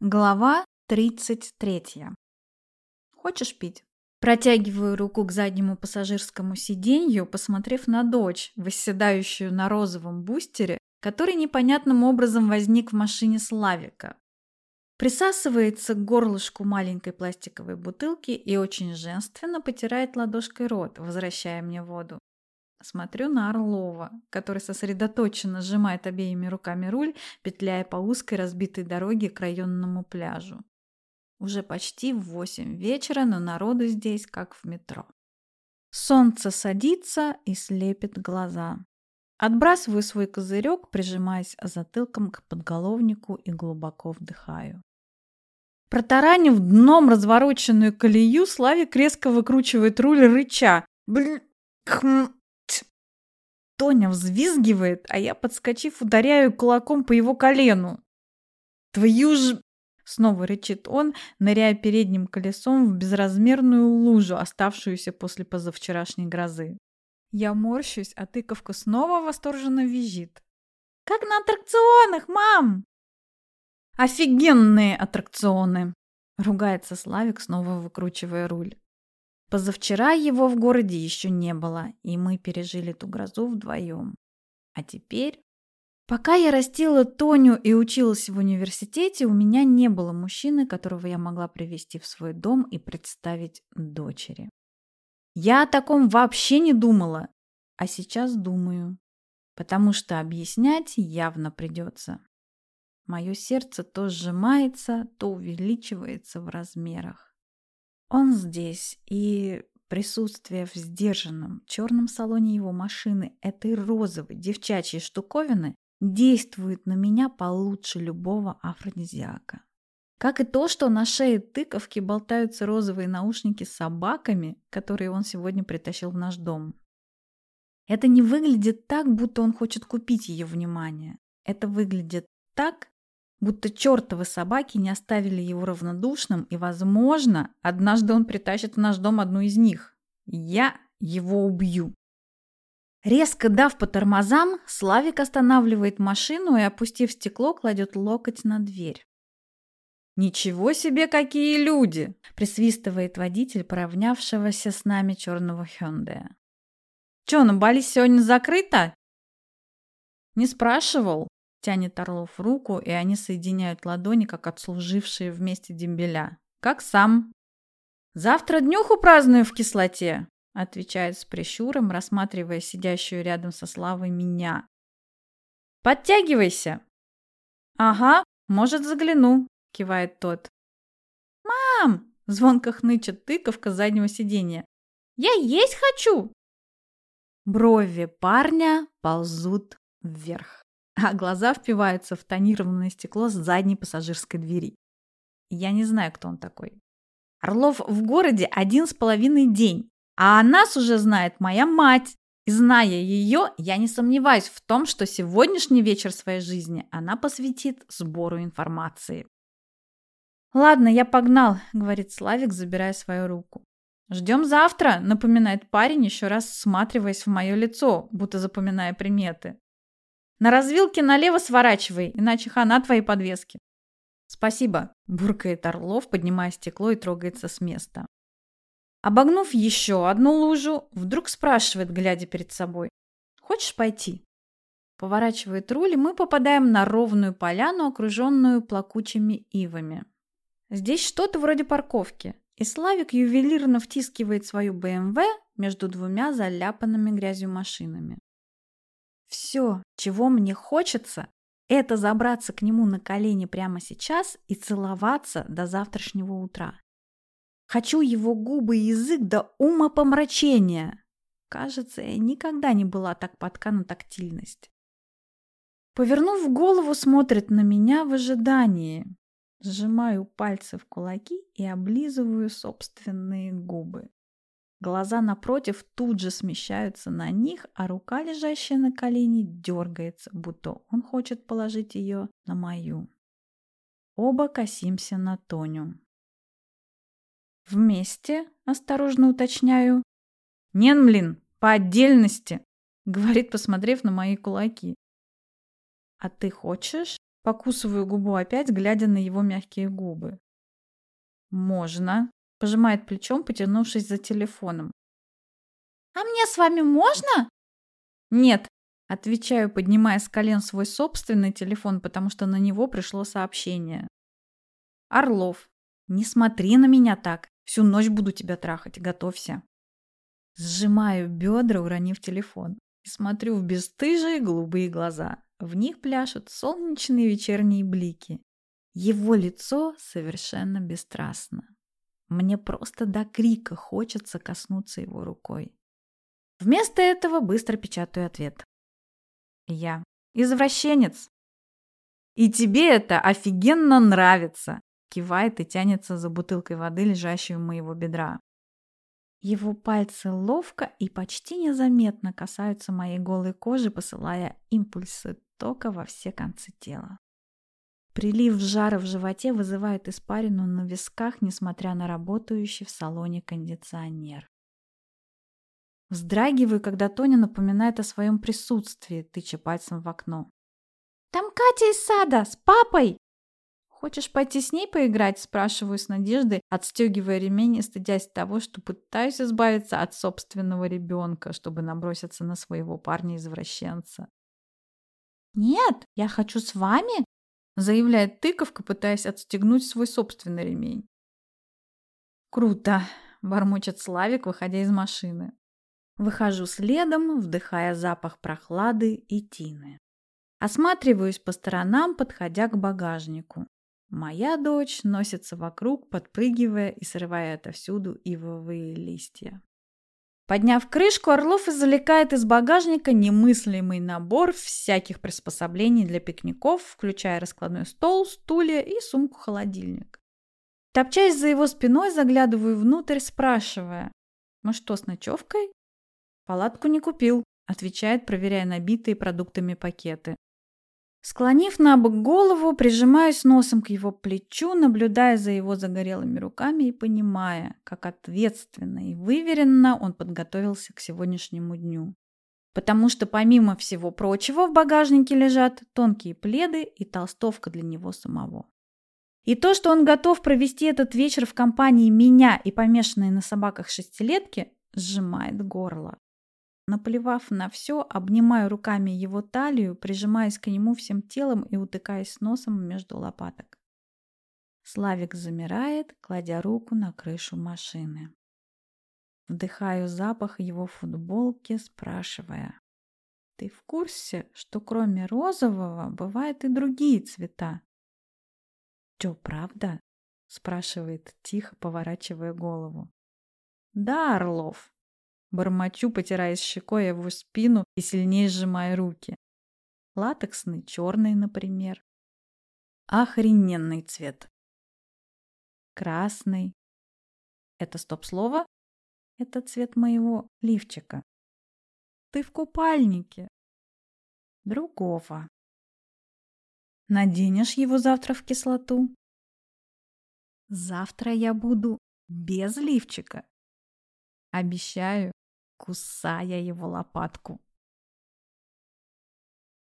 Глава 33. Хочешь пить? Протягиваю руку к заднему пассажирскому сиденью, посмотрев на дочь, восседающую на розовом бустере, который непонятным образом возник в машине Славика. Присасывается к горлышку маленькой пластиковой бутылки и очень женственно потирает ладошкой рот, возвращая мне воду. Смотрю на Орлова, который сосредоточенно сжимает обеими руками руль, петляя по узкой разбитой дороге к районному пляжу. Уже почти в восемь вечера, но народу здесь как в метро. Солнце садится и слепит глаза. Отбрасываю свой козырек, прижимаясь затылком к подголовнику и глубоко вдыхаю. Протаранив дном развороченную колею, Славик резко выкручивает руль рыча. Блин, хм, Тоня взвизгивает, а я, подскочив, ударяю кулаком по его колену. «Твою ж...» — снова рычит он, ныряя передним колесом в безразмерную лужу, оставшуюся после позавчерашней грозы. Я морщусь, а тыковка снова восторженно визжит. «Как на аттракционах, мам!» «Офигенные аттракционы!» — ругается Славик, снова выкручивая руль. Позавчера его в городе еще не было, и мы пережили ту грозу вдвоем. А теперь... Пока я растила Тоню и училась в университете, у меня не было мужчины, которого я могла привести в свой дом и представить дочери. Я о таком вообще не думала, а сейчас думаю, потому что объяснять явно придется. Мое сердце то сжимается, то увеличивается в размерах. Он здесь, и присутствие в сдержанном черном салоне его машины этой розовой девчачьей штуковины действует на меня получше любого афродизиака. Как и то, что на шее тыковки болтаются розовые наушники с собаками, которые он сегодня притащил в наш дом. Это не выглядит так, будто он хочет купить ее внимание. Это выглядит так, будто чертовы собаки не оставили его равнодушным, и, возможно, однажды он притащит в наш дом одну из них. Я его убью. Резко дав по тормозам, Славик останавливает машину и, опустив стекло, кладет локоть на дверь. «Ничего себе, какие люди!» – присвистывает водитель, поравнявшегося с нами черного Хёндея. «Чё, на Бали сегодня закрыто?» «Не спрашивал», Тянет Орлов руку, и они соединяют ладони, как отслужившие вместе дембеля. «Как сам?» «Завтра днюху праздную в кислоте», отвечает с прищуром, рассматривая сидящую рядом со Славой меня. «Подтягивайся!» «Ага, может, загляну», — кивает тот. «Мам!» — звонко хнычет тыковка заднего сиденья. «Я есть хочу!» Брови парня ползут вверх а глаза впиваются в тонированное стекло с задней пассажирской двери. Я не знаю, кто он такой. Орлов в городе один с половиной день, а о нас уже знает моя мать. И зная ее, я не сомневаюсь в том, что сегодняшний вечер своей жизни она посвятит сбору информации. «Ладно, я погнал», — говорит Славик, забирая свою руку. «Ждем завтра», — напоминает парень, еще раз всматриваясь в мое лицо, будто запоминая приметы. На развилке налево сворачивай, иначе хана твоей подвески. Спасибо, буркает Орлов, поднимая стекло и трогается с места. Обогнув еще одну лужу, вдруг спрашивает, глядя перед собой. Хочешь пойти? Поворачивает руль, и мы попадаем на ровную поляну, окруженную плакучими ивами. Здесь что-то вроде парковки, и Славик ювелирно втискивает свою БМВ между двумя заляпанными грязью машинами. Все, чего мне хочется, это забраться к нему на колени прямо сейчас и целоваться до завтрашнего утра. Хочу его губы и язык до ума помрачения. Кажется, я никогда не была так подка на тактильность. Повернув голову, смотрит на меня в ожидании. Сжимаю пальцы в кулаки и облизываю собственные губы. Глаза напротив тут же смещаются на них, а рука, лежащая на колене, дергается, будто он хочет положить ее на мою. Оба косимся на Тоню. «Вместе?» – осторожно уточняю. «Нен, блин, по отдельности!» – говорит, посмотрев на мои кулаки. «А ты хочешь?» Покусываю губу опять, глядя на его мягкие губы. «Можно», — пожимает плечом, потянувшись за телефоном. «А мне с вами можно?» «Нет», — отвечаю, поднимая с колен свой собственный телефон, потому что на него пришло сообщение. «Орлов, не смотри на меня так. Всю ночь буду тебя трахать. Готовься». Сжимаю бедра, уронив телефон, и смотрю в бесстыжие голубые глаза. В них пляшут солнечные вечерние блики. Его лицо совершенно бесстрастно. Мне просто до крика хочется коснуться его рукой. Вместо этого быстро печатаю ответ. Я извращенец. И тебе это офигенно нравится, кивает и тянется за бутылкой воды, лежащей у моего бедра. Его пальцы ловко и почти незаметно касаются моей голой кожи, посылая импульсы тока во все концы тела. Прилив жара в животе вызывает испарину на висках, несмотря на работающий в салоне кондиционер. Вздрагиваю, когда Тоня напоминает о своем присутствии, тыча пальцем в окно. «Там Катя из сада, с папой!» «Хочешь пойти с ней поиграть?» – спрашиваю с надеждой, отстегивая ремень и стыдясь того, что пытаюсь избавиться от собственного ребенка, чтобы наброситься на своего парня-извращенца. «Нет, я хочу с вами!» – заявляет тыковка, пытаясь отстегнуть свой собственный ремень. «Круто!» – бормочет Славик, выходя из машины. Выхожу следом, вдыхая запах прохлады и тины. Осматриваюсь по сторонам, подходя к багажнику. Моя дочь носится вокруг, подпрыгивая и срывая отовсюду ивовые листья. Подняв крышку, Орлов извлекает из багажника немыслимый набор всяких приспособлений для пикников, включая раскладной стол, стулья и сумку-холодильник. Топчась за его спиной, заглядываю внутрь, спрашивая, «Мы что, с ночевкой?» «Палатку не купил», — отвечает, проверяя набитые продуктами пакеты. Склонив на бок голову, прижимаюсь носом к его плечу, наблюдая за его загорелыми руками и понимая, как ответственно и выверенно он подготовился к сегодняшнему дню. Потому что помимо всего прочего в багажнике лежат тонкие пледы и толстовка для него самого. И то, что он готов провести этот вечер в компании меня и помешанной на собаках шестилетки, сжимает горло. Наплевав на все, обнимаю руками его талию, прижимаясь к нему всем телом и утыкаясь носом между лопаток. Славик замирает, кладя руку на крышу машины. Вдыхаю запах его футболки, спрашивая. «Ты в курсе, что кроме розового бывают и другие цвета?» «Чё, правда?» — спрашивает, тихо поворачивая голову. «Да, Орлов, Бормочу, потираясь щекой его спину и сильнее сжимая руки. Латексный, черный, например. Охрененный цвет. Красный. Это стоп-слово? Это цвет моего лифчика. Ты в купальнике. Другого. Наденешь его завтра в кислоту? Завтра я буду без лифчика. Обещаю кусая его лопатку.